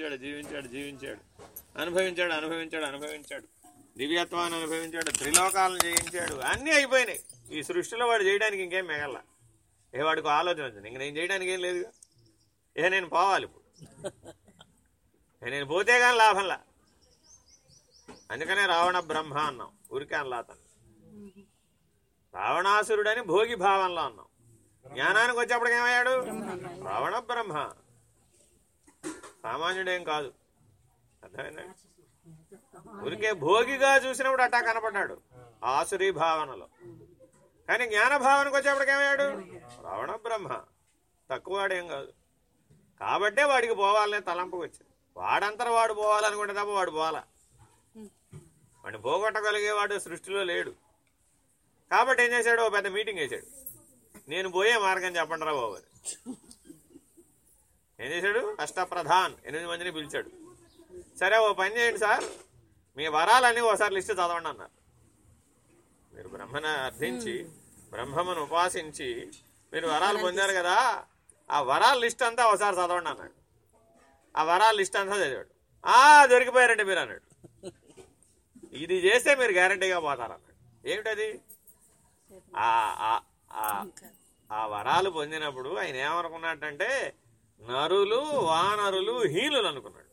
జీవించాడు జీవించాడు జీవించాడు. అనుభవించాడు అనుభవించాడు అనుభవించాడు. దివ్యత్వాన్ని అనుభవించాడు త్రిలోకాలను జయించాడు. అన్నీ అయిపోయినాయి. ఈ సృష్టిలో వాడు చేయడానికి ఇంకేం మిగల. ఏ వాడికి ఆలోచన వచ్చింది? ఇంక నేను చేయడానికి ఏం లేదుగా. ఏ నేను పోవాలి ఇప్పుడు. నేను పోతే కానీ లాభంలా. అందుకనే రావణ బ్రహ్మ అన్నాం. ఊరికే అనలా అతను రావణాసురుడని భోగి భావంలో అన్నాం. జ్ఞానానికి వచ్చేప్పటికి ఏమయ్యాడు? రావణ బ్రహ్మ. సామాన్యుడేం కాదు. అర్థమైందండి ఊరికే భోగిగా చూసినప్పుడు అట్టా కనపడ్డాడు. ఆసురీ భావనలో. కానీ జ్ఞాన భావనకు వచ్చేప్పటికేమయ్యాడు రావణ బ్రహ్మ. తక్కువవాడేం కాదు. కాబట్టే వాడికి పోవాలనే తలంపు వచ్చింది. వాడంతర వాడు పోవాలనుకుంటే తప్ప వాడు పోవాలా. వాడిని పోగొట్టగలిగేవాడు సృష్టిలో లేడు. కాబట్టి ఏం చేశాడు? ఓ పెద్ద మీటింగ్ వేసాడు నేను పోయే మార్గం చెప్పండి రా బాబు ఏం చేశాడు? అష్టప్రధాన్ ఎనిమిది మందిని పిలిచాడు. సరే ఓ పని చేయండి సార్. మీ వరాలన్నీ ఓసారి లిస్టు చదవండి అన్నారు. మీరు బ్రహ్మను అర్థించి బ్రహ్మమును ఉపాసించి మీరు వరాలు పొందారు కదా ఆ వరాల లిస్ట్ అంతా ఒకసారి చదవండి అన్నాడు. ఆ వరాల లిస్ట్ అంతా చదివాడు. ఆ దొరికిపోయారండి మీరు అన్నాడు. ఇది చేస్తే మీరు గ్యారంటీగా పోతారు అన్నాడు. ఏమిటది? ఆ ఆ- ఆ- ఆ వరాలు పొందినప్పుడు ఆయన ఏమనుకున్నట్టంటే నరులు వానరులు హీనులు అనుకున్నాడు.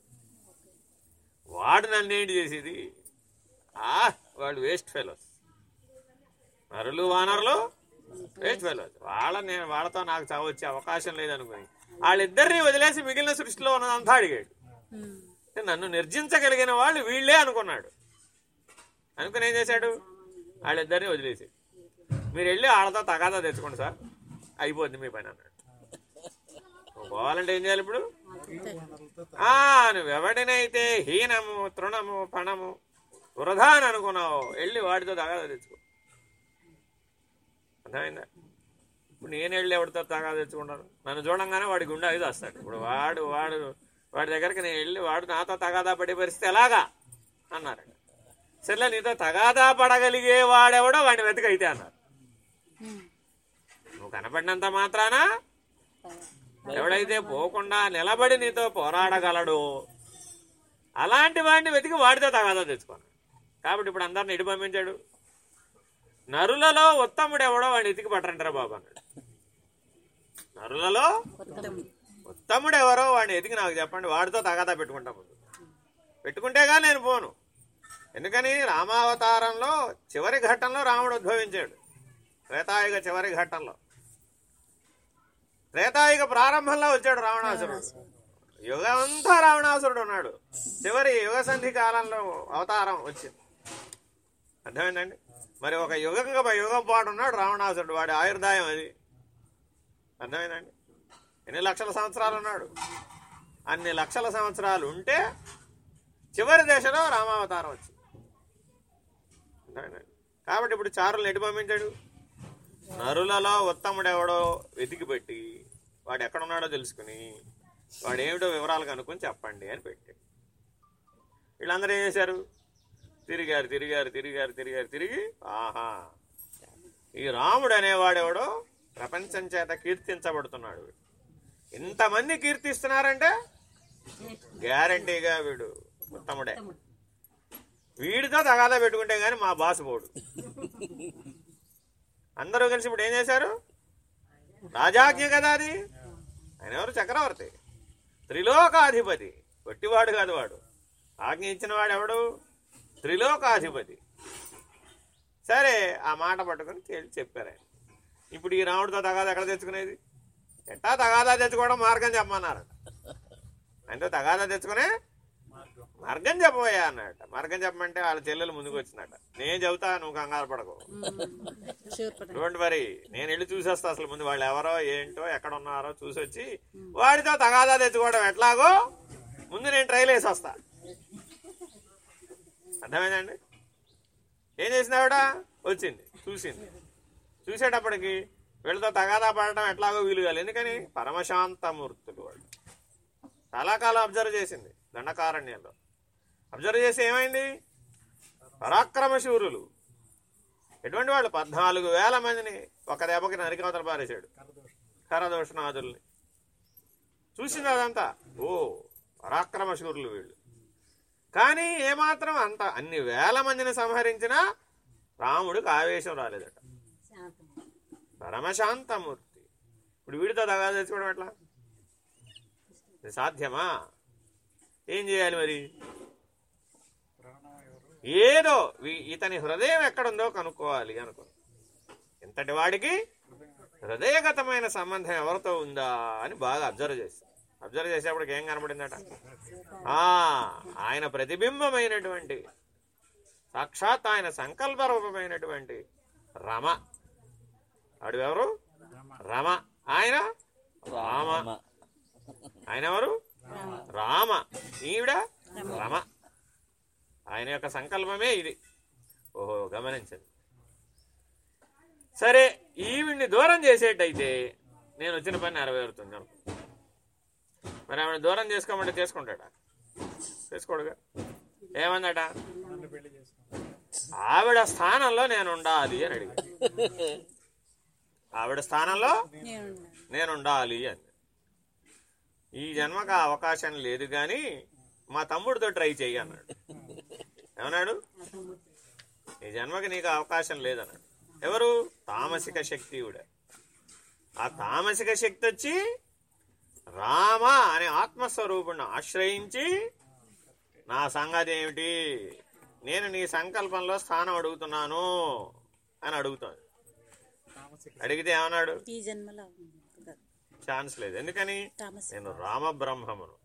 వాడు నన్ను ఏంటి చేసేది? ఆ వాళ్ళు వేస్ట్ ఫెలోస్. నరులు వానరులు వేస్ట్ ఫెలోస్. వాళ్ళ నేను వాళ్ళతో నాకు చావు వచ్చే అవకాశం లేదనుకుని వాళ్ళిద్దరిని వదిలేసి మిగిలిన సృష్టిలో ఉన్నదంతా అడిగాడు. అంటే నన్ను నిర్జించగలిగిన వాళ్ళు వీళ్ళే అనుకున్నాడు. అనుకుని ఏం చేశాడు? వాళ్ళిద్దరిని వదిలేసి మీరు వెళ్ళి వాళ్ళతో తగాదా తెచ్చుకోండి సార్. అయిపోద్ది మీ పని అన్నాడు. పోవాలంటే ఏం చేయాలి ఇప్పుడు? ఆ నువ్వు ఎవడినైతే హీనము తృణము పణము వృధా అని అనుకున్నావు వెళ్ళి వాడితో తగాదా తెచ్చుకో. అర్థమైందా? ఇప్పుడు నేను వెళ్ళి ఎవరితో తగాదా తెచ్చుకుంటాను. నన్ను చూడంగానే వాడి గుండె అది వస్తాడు ఇప్పుడు వాడు వాడు వాడి దగ్గరికి నేను వెళ్ళి వాడు నాతో తగాదా పడే పరిస్థితి ఎలాగా? అన్నారు. సర్లే నీతో తగాదా పడగలిగే వాడెవడో వాడిని వెతకైతే అన్నారు. నువ్వు కనపడినంత మాత్రాన? ఎవడైతే పోకుండా నిలబడి నీతో పోరాడగలడు అలాంటి వాడిని వెతికి వాడితో తగాదా తెచ్చుకోను. కాబట్టి ఇప్పుడు అందరిని ఇటు పంపించాడు. నరులలో ఉత్తముడు ఎవడో వాడిని ఎతికి పట్టరంటారా బాబు అన్నాడు. నరులలో ఉత్తముడు ఎవరో వాడిని ఎతికి నాకు చెప్పండి వాడితో తగాదా పెట్టుకుంటా ముందు. పెట్టుకుంటేగా నేను పోను. ఎందుకని రామావతారంలో చివరి ఘట్టంలో రాముడు ఉద్భవించాడు. త్రేతాయుగ చివరి ఘట్టంలో. త్రేతాయుగ ప్రారంభంలో వచ్చాడు రావణాసురుడు. యుగం అంతా రావణాసురుడు ఉన్నాడు. చివరి యుగ సంధి కాలంలో అవతారం వచ్చింది. అర్థమైందండి? మరి ఒక యుగంగా యుగం పాటు ఉన్నాడు రావణాసురుడు. వాడి ఆయుర్దాయం అది. అర్థమైందండి? ఎన్ని లక్షల సంవత్సరాలు ఉన్నాడు? అన్ని లక్షల సంవత్సరాలు ఉంటే చివరి దశలో రామావతారం వచ్చింది. అర్థమైందండి? కాబట్టి ఇప్పుడు చారులను ఎటు పంపించాడు? నరులలో ఉత్తముడెవడో వెతికి పెట్టి వాడు ఎక్కడున్నాడో తెలుసుకుని వాడు ఏమిటో వివరాలు కనుక్కొని చెప్పండి అని పెట్టాడు. వీళ్ళందరూ ఏం చేశారు? తిరిగారు తిరిగారు తిరిగారు తిరిగారు తిరిగి ఆహా ఈ రాముడు అనేవాడెవడో ప్రపంచం చేత కీర్తించబడుతున్నాడు ఎంతమంది కీర్తిస్తున్నారంటే గ్యారంటీగా వీడు ఉత్తముడే. వీడితో తగాదా పెట్టుకుంటే కానీ మా బాస్ పోడు. అందరూ కలిసి ఇప్పుడు ఏం చేశారు? రాజాజ్ఞ కదా అది. ఆయన ఎవరు? చక్రవర్తి. త్రిలోకాధిపతి. వట్టివాడు కాదు వాడు. ఆజ్ఞ ఇచ్చిన వాడు ఎవడు? త్రిలోకాధిపతి. సరే ఆ మాట పట్టుకొని తేల్చి చెప్పారు ఆయన. ఇప్పుడు ఈ రాముడితో తగాదా ఎక్కడ తెచ్చుకునేది? ఎట్టా తగాదా తెచ్చుకోవడం మార్గం చెప్పమన్నారు ఆయనతో తగాదా తెచ్చుకునే మార్గం చెప్పబోయా అన్నట మార్గం చెప్పమంటే వాళ్ళ చెల్లెలు ముందుకు వచ్చినట్ట నేను చెబుతా నువ్వు కంగారు పడకు. డోంట్ వరీ నేను వెళ్ళి చూసేస్తా అసలు ముందు వాళ్ళు ఎవరో ఏంటో ఎక్కడ ఉన్నారో చూసి వచ్చి వాడితో తగాదా తెచ్చుకోవడం ఎట్లాగో ముందు నేను ట్రైల్ వేసి వస్తా అర్థమైందండి? ఏం చేసినావిడ వచ్చింది చూసింది. చూసేటప్పటికి వీళ్ళతో తగాదా పడటం ఎట్లాగో వీలు కాదు ఎందుకని? పరమశాంతమూర్తులు వాళ్ళు. చాలా కాలం అబ్జర్వ్ చేసింది దండకారణ్యంలో. అబ్జర్వ్ చేసి ఏమైంది? పరాక్రమశూరులు. ఎటువంటి వాళ్ళు పద్నాలుగు వేల మందిని ఒక దెబ్బకి నరికవతలు పారేశాడు. కరదోషనాథుల్ని. చూసింది అదంతా? ఓ పరాక్రమశూరులు వీళ్ళు. కానీ ఏమాత్రం అంత అన్ని వేల మందిని సంహరించినా రాముడికి ఆవేశం రాలేదట. పరమశాంతమూర్తి. ఇప్పుడు వీడితో దగా తెచ్చుకోవడం ఎట్లా? సాధ్యమా? ఏం చేయాలి మరి? ఏదో ఇతని హృదయం ఎక్కడుందో కనుక్కోవాలి అనుకో ఇంతటి వాడికి హృదయగతమైన సంబంధం ఎవరితో ఉందా అని బాగా అబ్జర్వ్ చేశాం అబ్జర్వ్ చేసేప్పటికి ఏం కనబడిందట? ఆ ఆయన ప్రతిబింబమైనటువంటి సాక్షాత్ ఆయన సంకల్ప రూపమైనటువంటి రమ. ఎవరు రమ. ఆయన? రామ. ఆయన ఎవరు? రామ. ఈవిడ? రమ. ఆయన యొక్క సంకల్పమే ఇది. ఓహో గమనించండి. సరే ఈవిడ్ని దూరం చేసేటైతే నేను వచ్చిన పని నెరవేరుతుంది అనుకో. మరి ఆవిడ దూరం చేసుకోమంటే చేసుకుంటాడా? చేసుకోడుగా? ఏమందట? ఆవిడ స్థానంలో నేను ఉండాలి అని అడిగాడు. ఆవిడ స్థానంలో నేను ఉండాలి అని. ఈ జన్మకు అవకాశం లేదు కానీ మా తమ్ముడితో ట్రై చెయ్యి అన్నాడు. ఏమన్నాడు? ఈ జన్మకి నీకు అవకాశం లేదన్నాడు. ఎవరు? తామసిక శక్తియుడే ఆ తామసిక శక్తి వచ్చి రామ అనే ఆత్మస్వరూపుణ్ణి ఆశ్రయించి నా సంగతి ఏమిటి? నేను నీ సంకల్పంలో స్థానం అడుగుతున్నాను అని అడుగుతాను అడిగితే ఏమన్నాడు. ఛాన్స్ లేదు. ఎందుకని? నేను రామబ్రహ్మమును.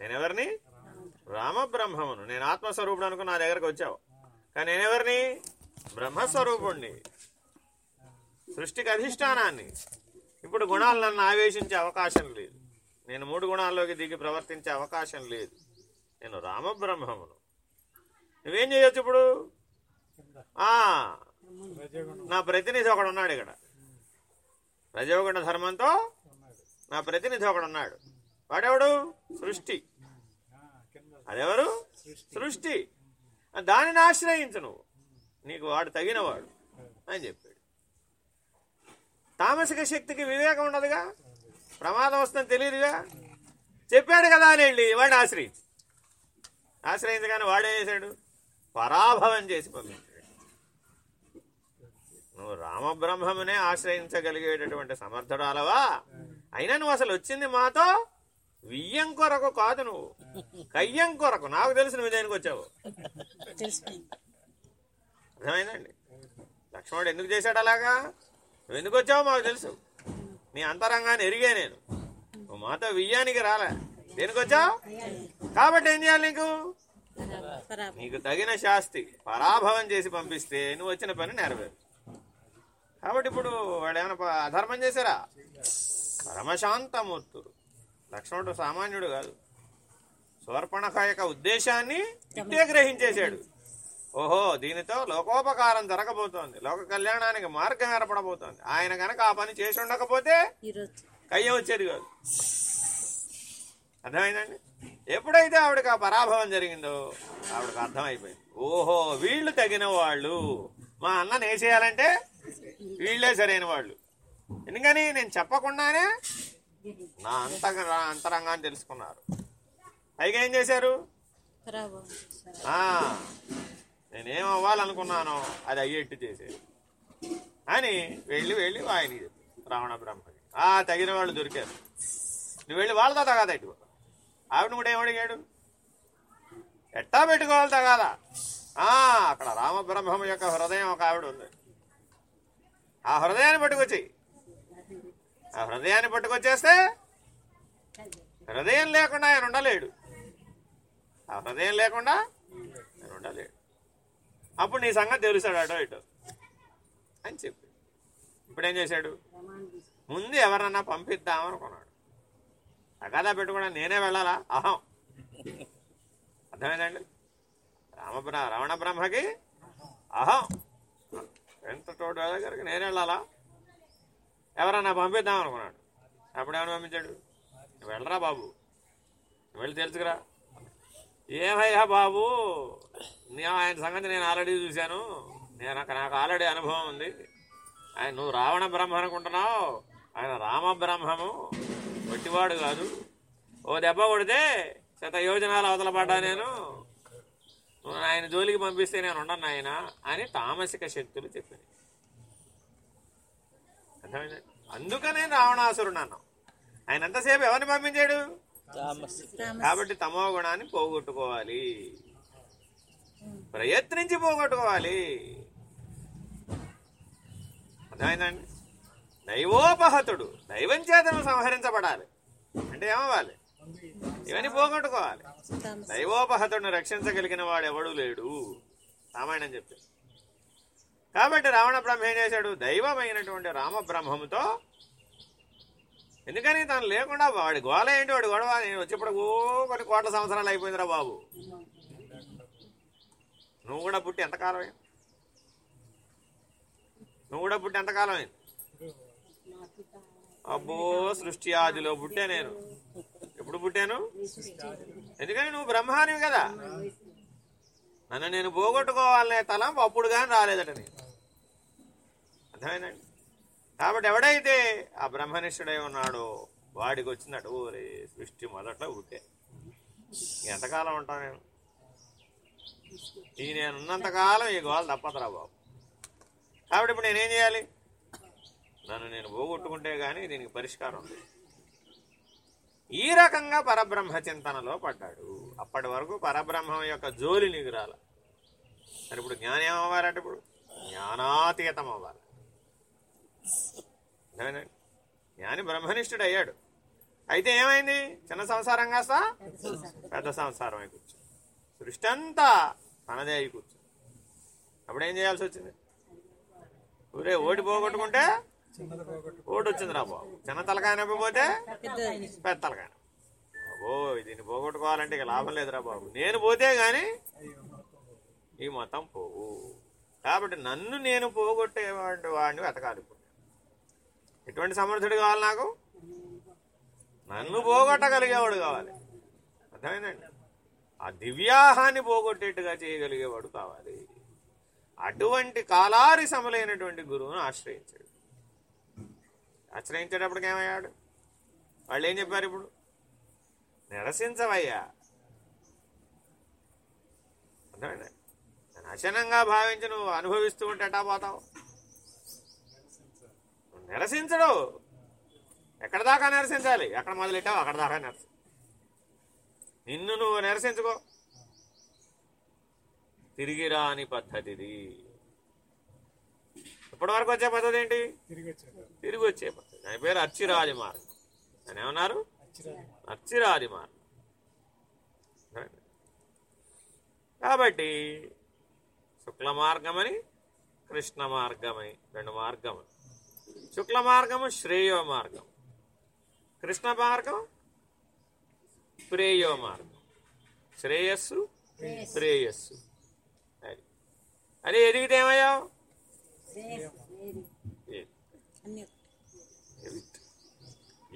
నేను ఎవరిని? రామబ్రహ్మమును. నేను ఆత్మస్వరూపుడు అనుకుని నా దగ్గరకు వచ్చావు. కానీ నేనెవరిని బ్రహ్మస్వరూపుణ్ణి. సృష్టికి అధిష్టానాన్ని ఇప్పుడు గుణాలు నన్ను ఆవేశించే అవకాశం లేదు. నేను మూడు గుణాల్లోకి దిగి ప్రవర్తించే అవకాశం లేదు. నేను రామబ్రహ్మమును. నువ్వేం చేయొచ్చు ఇప్పుడు? నా ప్రతినిధి ఒకడు ఉన్నాడు ఇక్కడ. రజోగుణ ధర్మంతో నా ప్రతినిధి ఒకడు ఉన్నాడు. వాడెవడు? సృష్టి. అదెవరు? సృష్టి. దానిని ఆశ్రయించు నువ్వు. నీకు వాడు తగినవాడు అని చెప్పాడు. తామసిక శక్తికి వివేకం ఉండదుగా ప్రమాదం వస్తుందని తెలియదుగా చెప్పాడు కదా అని వెళ్ళి వాడిని ఆశ్రయించు. ఆశ్రయించగానే వాడేం చేశాడు? పరాభవం చేసి పంపించాడు. నువ్వు రామబ్రహ్మమునే ఆశ్రయించగలిగేటటువంటి సమర్థుడాలవా అయినా నువ్వు అసలు వచ్చింది మాతో వియ్యం కొరకు కాదు నువ్వు. కయ్యం కొరకు. నాకు తెలుసు విజయానికి వచ్చావు. అర్థమైందండి? లక్ష్మణుడు ఎందుకు చేశాడు అలాగా? నువ్వు ఎందుకు వచ్చావో మాకు తెలుసు. నీ అంతరంగాన్ని ఎరిగే నేను. నువ్వు మాతో వియ్యానికి రాలే. దేనికి వచ్చావు? కాబట్టి ఏం చేయాలి నీకు? నీకు తగిన శాస్తి పరాభవం చేసి పంపిస్తే నువ్వు వచ్చిన పని నెరవేరు. కాబట్టి ఇప్పుడు వాడు ఏమైనా ప- అధర్మం చేశారా? పరమశాంతమూర్తుడు. లక్ష్మణుడు సామాన్యుడు కాదు. శూర్పణఖ యొక్క ఉద్దేశాన్ని ఇట్టే గ్రహించేశాడు. ఓహో దీనితో లోకోపకారం జరగబోతోంది. లోక కళ్యాణానికి మార్గం ఏర్పడబోతోంది. ఆయన గనక ఆ పని చేసి ఉండకపోతే కయ్యం వచ్చేది కాదు. అర్థమైందండి? ఎప్పుడైతే ఆవిడకి ఆ పరాభవం జరిగిందో ఆవిడకి అర్థమైపోయింది. ఓహో వీళ్ళు తగిన వాళ్ళు. మా అన్న వేసేయాలంటే వీళ్ళే సరైన వాళ్ళు. ఎందుకని? నేను చెప్పకుండానే నా అంత నా అంతరంగాన్ని తెలుసుకున్నారు. పైగా ఏం చేశారు? నేనేం అవ్వాలనుకున్నానో అది అయ్యేట్టు చేసేది అని వెళ్ళి వెళ్ళి ఆయనకి చెప్పి రావణ బ్రహ్మకి. ఆ తగిన వాళ్ళు దొరికారు. నువ్వు వెళ్ళి వాళ్ళతో తగాదా ఇటు ఆవిడ కూడా ఏమడిగాడు ఎట్టా పెట్టుకోవాలి తగాదా? ఆ, అక్కడ రామబ్రహ్మం యొక్క హృదయం ఒక ఆవిడ ఉంది. ఆ హృదయాన్ని పట్టుకొచ్చి ఆ హృదయాన్ని పట్టుకొచ్చేస్తే హృదయం లేకుండా ఆయన ఉండలేడు. ఆ హృదయం లేకుండా ఆయన ఉండలేడు. అప్పుడు నీ సంగతి తెలుస్తాడు అటో ఇటో. అని చెప్పి. ఇప్పుడు ఏం చేశాడు? ముందు ఎవరన్నా పంపిద్దామనుకున్నాడు. తగాదా పెట్టుకున్నా నేనే వెళ్ళాలా? అహం. అర్థమైందండి? రామబ్ర రమణ బ్రహ్మకి అహం. ఎంత తోడు దగ్గరికి నేను వెళ్ళాలా? ఎవరన్నా పంపిద్దాం అనుకున్నాడు. అప్పుడు ఏమైనా పంపించాడు? నువ్వు వెళ్ళరా బాబు. వెళ్ళి తెలుసుకురా. ఏమయ్యా బాబు? నీ- ఆయన సంగతి నేను ఆల్రెడీ చూశాను. నేను నాకు నాకు ఆల్రెడీ అనుభవం ఉంది. ఆయన నువ్వు రావణ బ్రహ్మ అనుకుంటున్నావు. ఆయన రామ బ్రహ్మము. వట్టివాడు కాదు. ఓ దెబ్బ కొడితే శత యోజనాలు అవతల పడ్డా నేను. నువ్వు ఆయన జోలికి పంపిస్తే నేను ఉండను ఆయన అని తామసిక శక్తులు చెప్పినాయి. అర్థమైందా? అందుకనే రావణాసురుడు అన్నాం ఆయన ఎంతసేపు ఎవరిని పంపించాడు? కాబట్టి తమో గుణాన్ని పోగొట్టుకోవాలి. ప్రయత్నించి పోగొట్టుకోవాలి. అర్థమైందండి? దైవోపహతుడు దైవం చేతను సంహరించబడాలి. అంటే ఏమవ్వాలి? ఇవన్నీ పోగొట్టుకోవాలి. దైవోపహతుడిని రక్షించగలిగిన వాడు ఎవడూ లేడు. రామాయణం చెప్తే కాబట్టి రావణ బ్రహ్మ ఏం చేశాడు దైవమైనటువంటి రామబ్రహ్మముతో ఎందుకని తను లేకుండా వాడి గోల ఏంటి? వాడు గొడవ నేను వచ్చేప్పుడు ఓ కొన్ని కోట్ల సంవత్సరాలు అయిపోయిందిరా బాబు. నువ్వు కూడా పుట్టి ఎంతకాలమే అయింది నువ్వు కూడా పుట్టి ఎంతకాలమే అబ్బో సృష్టి ఆదిలో పుట్టే నేను. ఎప్పుడు పుట్టాను? ఎందుకని నువ్వు బ్రహ్మానివి కదా. నన్ను నేను పోగొట్టుకోవాలనే తలం అప్పుడు కానీ రాలేదట నేను అర్థమైందండి? కాబట్టి ఎవడైతే ఆ బ్రహ్మనిష్ఠుడై ఉన్నాడో వాడికి వచ్చినట్టు ఓరే సృష్టి మొదట్లో పుట్టే ఎంతకాలం ఉంటాను నేను? ఈ నేను ఉన్నంతకాలం ఈ గోళ తప్పదురా బాబు. కాబట్టి ఇప్పుడు నేనేం చేయాలి? నన్ను నేను పోగొట్టుకుంటే కానీ దీనికి పరిష్కారం ఉంది ఈ రకంగా పరబ్రహ్మ చింతనలో పడ్డాడు. అప్పటి వరకు పరబ్రహ్మం యొక్క జోలి నిగురాల మరి ఇప్పుడు జ్ఞానం ఏమవ్వాలంటే ఇప్పుడు? జ్ఞానాతీతం అవ్వాలి జ్ఞాని బ్రహ్మనిష్ఠుడు అయ్యాడు అయితే ఏమైంది? చిన్న సంసారం కాస్త పెద్ద సంసారం అయి కూర్చో సృష్టి అంతా తనదే అయి కూర్చో అప్పుడు ఏం చేయాల్సి వచ్చింది? ఊరే ఓడి పోగొట్టుకుంటే ఓటు వచ్చింది రా బాబు. చిన్న తలకాయ నొప్పిపోతే పెద్ద తలకాయ బాబో దీన్ని పోగొట్టుకోవాలంటే ఇక లాభం లేదురా బాబు. నేను పోతే గాని ఈ మతం పోవు. కాబట్టి నన్ను నేను పోగొట్టేవాడి వాడిని వెతకాలి ఎటువంటి సమర్థుడు కావాలి నాకు? నన్ను పోగొట్టగలిగేవాడు కావాలి. అర్థమైందండి? ఆ దివ్యాహాన్ని పోగొట్టేట్టుగా చేయగలిగేవాడు కావాలి. అటువంటి కాలారి సమలైనటువంటి గురువును ఆశ్రయించాడు. ఆశ్రయించేటప్పటికి ఏమయ్యాడు? వాళ్ళు ఏం చెప్పారు ఇప్పుడు? నిరసించవయ్యా. అర్థమైందండి నశనంగా భావించి నువ్వు అనుభవిస్తూ ఉంటే ఎట్టా పోతావు? నిరసించడు. ఎక్కడ దాకా నిరసించాలి? ఎక్కడ మొదలెట్టావు? అక్కడ దాకా నిరసి నిన్ను నువ్వు నిరసించుకో. తిరిగి రాని పద్ధతిది. ఇప్పటి వరకు వచ్చే పద్ధతి ఏంటి? తిరిగి తిరిగి వచ్చే పద్ధతి. దాని పేరు అచ్చిరాది మార్గం. అని ఏమన్నారు? అచ్చిరాది మార్గం. కాబట్టి శుక్ల మార్గమని కృష్ణ మార్గమని రెండు మార్గములు. శుక్ల మార్గము శ్రేయో మార్గం కృష్ణ మార్గం ప్రేయో మార్గం శ్రేయస్సు. ప్రేయస్సు. అది. అది ఎదిగితే ఏమయ్యావు.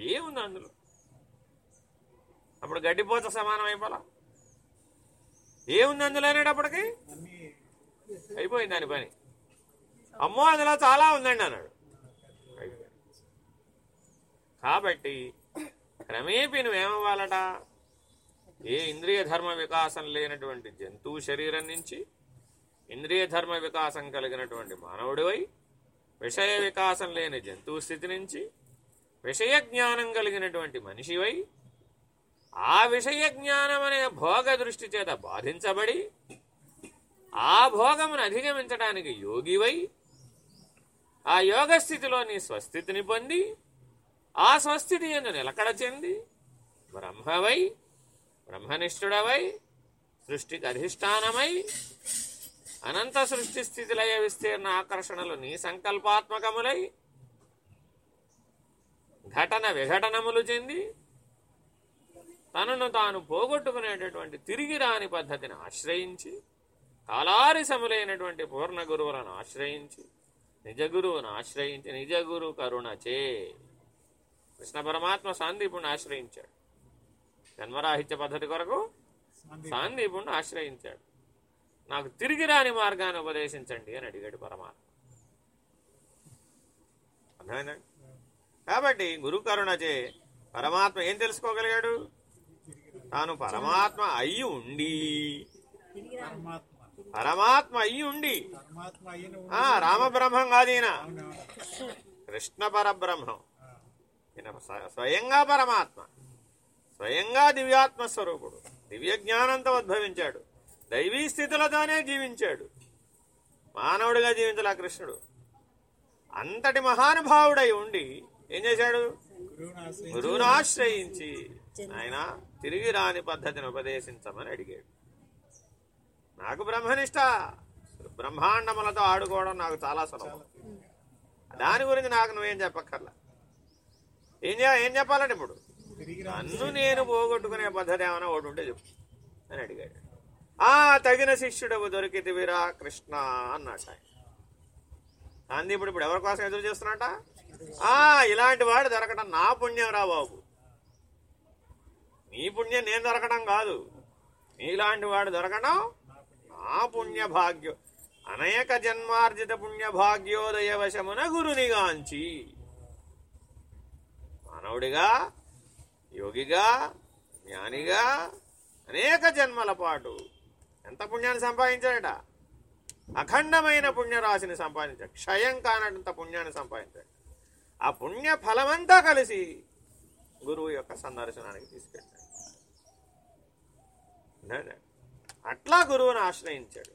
ఏముంది అందులో? అప్పుడు గడ్డిపోత సమానం అయిపోలా? ఏముంది అందులో అనేటప్పటికి? అయిపోయింది దాని పని. అమ్మో అందులో చాలా ఉందండి అన్నాడు. కాబట్టి క్రమేపీ నువ్వేమవ్వాలట? ఏ ఇంద్రియ ధర్మ వికాసం లేనటువంటి జంతువు శరీరం నుంచి ఇంద్రియ ధర్మ వికాసం కలిగినటువంటి మానవుడివై విషయ వికాసం లేని జంతువు స్థితి నుంచి విషయ జ్ఞానం కలిగినటువంటి మనిషివై ఆ విషయ జ్ఞానం అనే భోగ దృష్టి చేత బాధించబడి ఆ భోగమును అధిగమించడానికి యోగివై ఆ యోగ స్థితిలో నీ స్వస్థితిని పొంది ఆ స్వస్థితి ఎందు నిలకడ చెంది బ్రహ్మవై బ్రహ్మనిష్ఠుడవై సృష్టికి అధిష్టానమై అనంత సృష్టి స్థితిలయ విస్తీర్ణ ఆకర్షణలు నీ సంకల్పాత్మకములై ఘటన విఘటనములు చెంది తనను తాను పోగొట్టుకునేటటువంటి తిరిగి రాని పద్ధతిని ఆశ్రయించి కాలారిసములైనటువంటి పూర్ణ గురువులను ఆశ్రయించి నిజ గురువును ఆశ్రయించి నిజ గురు కరుణచే కృష్ణ పరమాత్మ సాందీపుణ్ణి ఆశ్రయించాడు. జన్మరాహిత్య పద్ధతి కొరకు సాందీపుణ్ణి. ఆశ్రయించాడు. నాకు తిరిగి రాని మార్గాన్ని ఉపదేశించండి అని అడిగాడు పరమాత్మ. అర్థమైందండి కాబట్టి గురు కరుణచే పరమాత్మ ఏం తెలుసుకోగలిగాడు? తాను పరమాత్మ అయి ఉండి. పరమాత్మ అయి ఉండి. రామబ్రహ్మం కాదు ఈయన అవునవును. కృష్ణ పరబ్రహ్మం. ఈయన స్వయంగా పరమాత్మ స్వయంగా దివ్యాత్మ స్వరూపుడు దివ్య జ్ఞానంతో ఉద్భవించాడు. దైవీ స్థితులతోనే జీవించాడు. మానవుడిగా జీవించలా కృష్ణుడు. అంతటి మహానుభావుడై ఉండి ఏం చేశాడు? గురువును ఆశ్రయించి ఆయన తిరిగి రాని పద్ధతిని ఉపదేశించమని అడిగాడు. నాకు బ్రహ్మనిష్ట బ్రహ్మాండములతో ఆడుకోవడం నాకు చాలా సులభం. దాని గురించి నాకు నువ్వేం చెప్పక్కర్లా. ఏం ఏం చెప్పాలంటే ఇప్పుడు? నన్ను నేను పోగొట్టుకునే పద్ధతి ఏమైనా ఒకటి ఉంటే చెప్పు. అని అడిగాడు. ఆ తగిన దొరికిద్ది వీరా కృష్ణ అన్నట్టు ఆయన. అంది ఇప్పుడు ఇప్పుడు ఎవరి కోసం ఎదురు చేస్తున్నట ఆ ఇలాంటి వాడు దొరకడం నా పుణ్యం రా బాబు. నీ పుణ్యం నేను దొరకడం కాదు. నీలాంటి వాడు దొరకడం నా పుణ్య భాగ్యం. అనేక జన్మార్జిత పుణ్య భాగ్యోదయ వశమున గురునిగాంచి. మానవుడిగా యోగిగా జ్ఞానిగా అనేక జన్మల పాటు ఎంత పుణ్యాన్ని సంపాదించాడట? అఖండమైన పుణ్యరాశిని సంపాదించాడు. క్షయం కానంత పుణ్యాన్ని సంపాదించాడు. ఆ పుణ్య ఫలమంతా కలిసి గురువు యొక్క సందర్శనానికి తీసుకెళ్ళాడు. అట్లా గురువుని ఆశ్రయించాడు.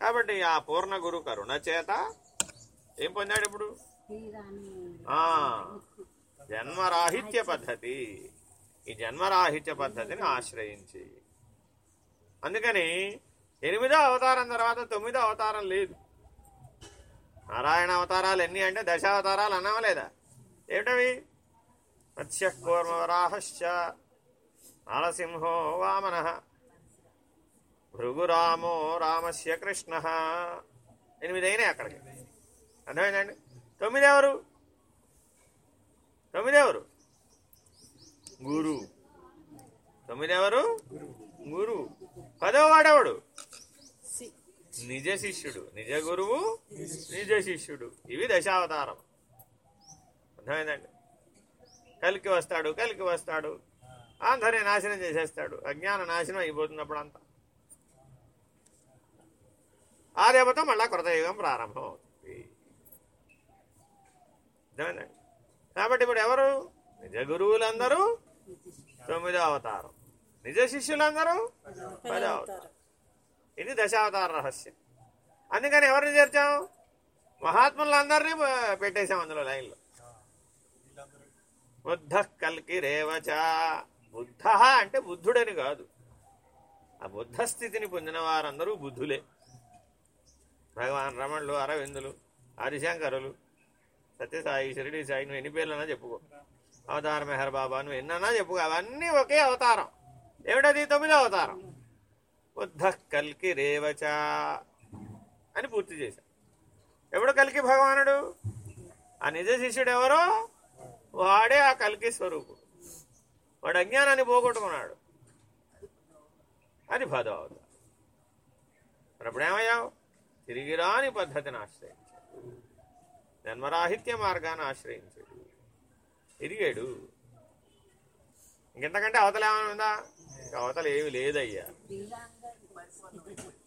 కాబట్టి ఆ పూర్ణ గురు కరుణ చేత ఏం పొందాడు ఇప్పుడు? ఆ జన్మరాహిత్య పద్ధతి. ఈ జన్మరాహిత్య పద్ధతిని ఆశ్రయించి. అందుకని ఎనిమిదో అవతారం తర్వాత తొమ్మిదో అవతారం లేదు. నారాయణ అవతారాలు ఎన్ని అంటే దశావతారాలు అన్నావా లేదా ఏమిటవి? మత్స్య కూర్మవరాహశ్చ నరసింహో వామన భృగురామో రామస్య కృష్ణ. ఎనిమిదైనా అక్కడికి. అర్థమైందండి? తొమ్మిది ఎవరు తొమ్మిది ఎవరు గురు. తొమ్మిది ఎవరు గురు. పదవ వాడెవడు? నిజ శిష్యుడు. నిజ గురువు నిజ శిష్యుడు. ఇవి దశావతారం. అర్థమైందండి? కలికి వస్తాడు కలికి వస్తాడు. అందరినీ నాశనం చేసేస్తాడు. అజ్ఞాన నాశనం అయిపోతున్నప్పుడు అంతా ఆ దేవత మళ్ళా కృతయుగం ప్రారంభం అవుతుంది అర్థమైందండి? కాబట్టి ఇప్పుడు ఎవరు? నిజ గురువులందరూ తొమ్మిదో అవతారం. నిజ శిష్యులందరూ పదో అవతారం. ఇది దశావతార రహస్యం. అందుకని ఎవరిని చేర్చాం మహాత్ములందరినీ పెట్టేశాం అందులో లైన్లో. బుద్ధ కల్కి రేవచ. బుద్ధ అంటే బుద్ధుడని కాదు. ఆ బుద్ధ స్థితిని పొందిన వారందరూ బుద్ధులే. భగవాన్ రమణులు అరవిందులు ఆదిశంకరులు సత్యసాయి షిరిడి సాయి నువ్వు ఎన్ని పేర్లన్నా చెప్పుకో. అవతార మెహర్ బాబా నువ్వు ఎన్నన్నా చెప్పుకో. అవన్నీ ఒకే అవతారం. ఏమిటది? తొమ్మిదో అవతారం. బుద్ధ కల్కి రేవచ అని పూర్తి చేశాం ఎవడు కల్కి భగవానుడు? ఆ నిజ శిష్యుడు ఎవరో? వాడే ఆ కల్కి స్వరూపుడు. వాడు అజ్ఞానాన్ని పోగొట్టుకున్నాడు. అది పదో అవతారం. మరి అప్పుడు ఏమయ్యావు పద్ధతిని ఆశ్రయం జన్మరాహిత్య మార్గాన్ని ఆశ్రయించాడు. తిరిగాడు ఇంకెంతకంటే అవతల ఏమైనా ఉందా? అవతల ఏమి లేదయ్యా.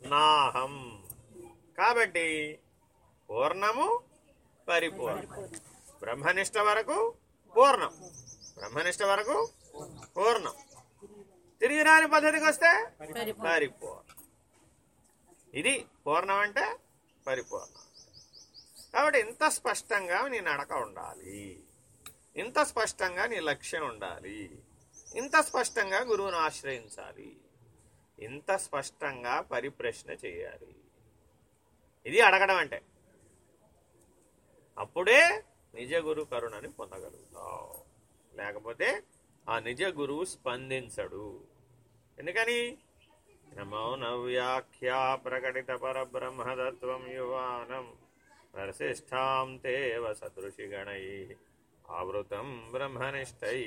నాహం. కాబట్టి పూర్ణము పరిపూర్ణం. బ్రహ్మనిష్ట వరకు పూర్ణం. బ్రహ్మనిష్ట వరకు పూర్ణం. తిరిగి రాని పద్ధతికి వస్తే పరిపూర్ణం. ఇది పూర్ణం అంటే పరిపూర్ణం. కాబట్టి ఇంత స్పష్టంగా నీ నడక ఉండాలి. ఇంత స్పష్టంగా నీ లక్ష్యం ఉండాలి. ఇంత స్పష్టంగా గురువును ఆశ్రయించాలి. ఇంత స్పష్టంగా పరిప్రశ్న చేయాలి. ఇది అడగడం అంటే. అప్పుడే నిజ గురు కరుణని పొందగలుగుతావు. లేకపోతే ఆ నిజ గురువు స్పందించడు. ఎందుకని? నమో వ్యాఖ్యా ప్రకటిత పరబ్రహ్మతత్వం యువానం. తేవ సదృశి గణై ఆవృతం బ్రహ్మనిష్టై.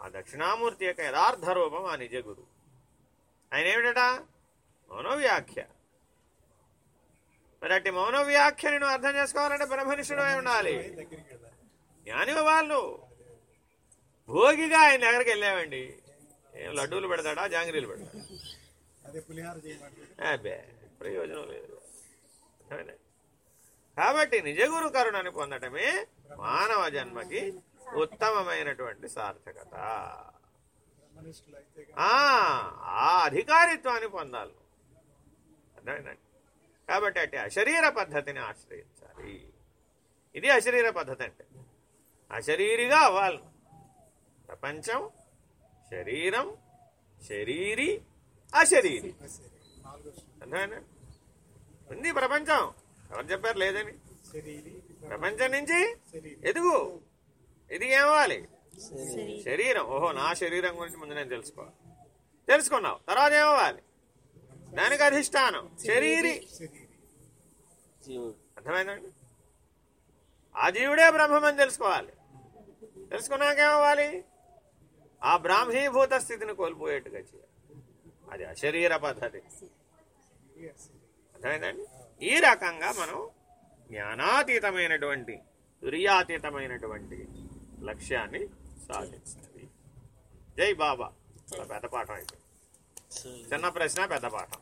ఆ దక్షిణామూర్తి యొక్క యథార్థ రూపం ఆ నిజ గురు. ఆయన ఏమిటట? మౌనవ్యాఖ్య. మరి అట్టి మౌనవ్యాఖ్యని నువ్వు అర్థం చేసుకోవాలంటే బ్రహ్మనిష్ఠుడు అయి ఉండాలి. జ్ఞాని వాళ్ళు. భోగిగా ఆయన దగ్గరికి వెళ్ళామండి. ఏం లడ్డూలు పెడతాడా? జాంగ్రీలు పెడతాడా? అదే ప్రయోజనం లేదు? కాబట్టి నిజగురు కరుణని పొందటమే మానవ జన్మకి ఉత్తమమైనటువంటి సార్థకత. ఆ ఆ అధికారిత్వాన్ని పొందాలి అర్థమైందండి? కాబట్టి అంటే అశరీర పద్ధతిని ఆశ్రయించాలి. ఇది అశరీర పద్ధతి అంటే. అశరీరిగా అవ్వాలి ప్రపంచం శరీరం శరీరి అశరీరి. నాలుగో అర్థమైందండి? ఉంది ప్రపంచం. ఎవరు చెప్పారు లేదని? ప్రపంచం నుంచి ఎదుగు. ఎదిగి ఏమవ్వాలి శరీరం. ఓహో నా శరీరం గురించి ముందు నేను తెలుసుకోవాలి. తెలుసుకున్నావు. తర్వాత ఏమవ్వాలి? దానికి అధిష్టానం. శరీరి. అర్థమైందండి? ఆ జీవుడే బ్రహ్మమని తెలుసుకోవాలి. తెలుసుకున్నాకేమవ్వాలి ఆ బ్రాహ్మీభూత స్థితిని కోల్పోయేట్టుగా చేయాలి. అది అశరీర పద్ధతి. అర్థమైందండి? ఈ రకంగా మనం జ్ఞానాతీతమైనటువంటి తుర్యాతీతమైనటువంటి లక్ష్యాన్ని సాధించాలి. జై బాబా. పెద్ద పాఠం అయితే చిన్న ప్రశ్న పెద్ద పాఠం.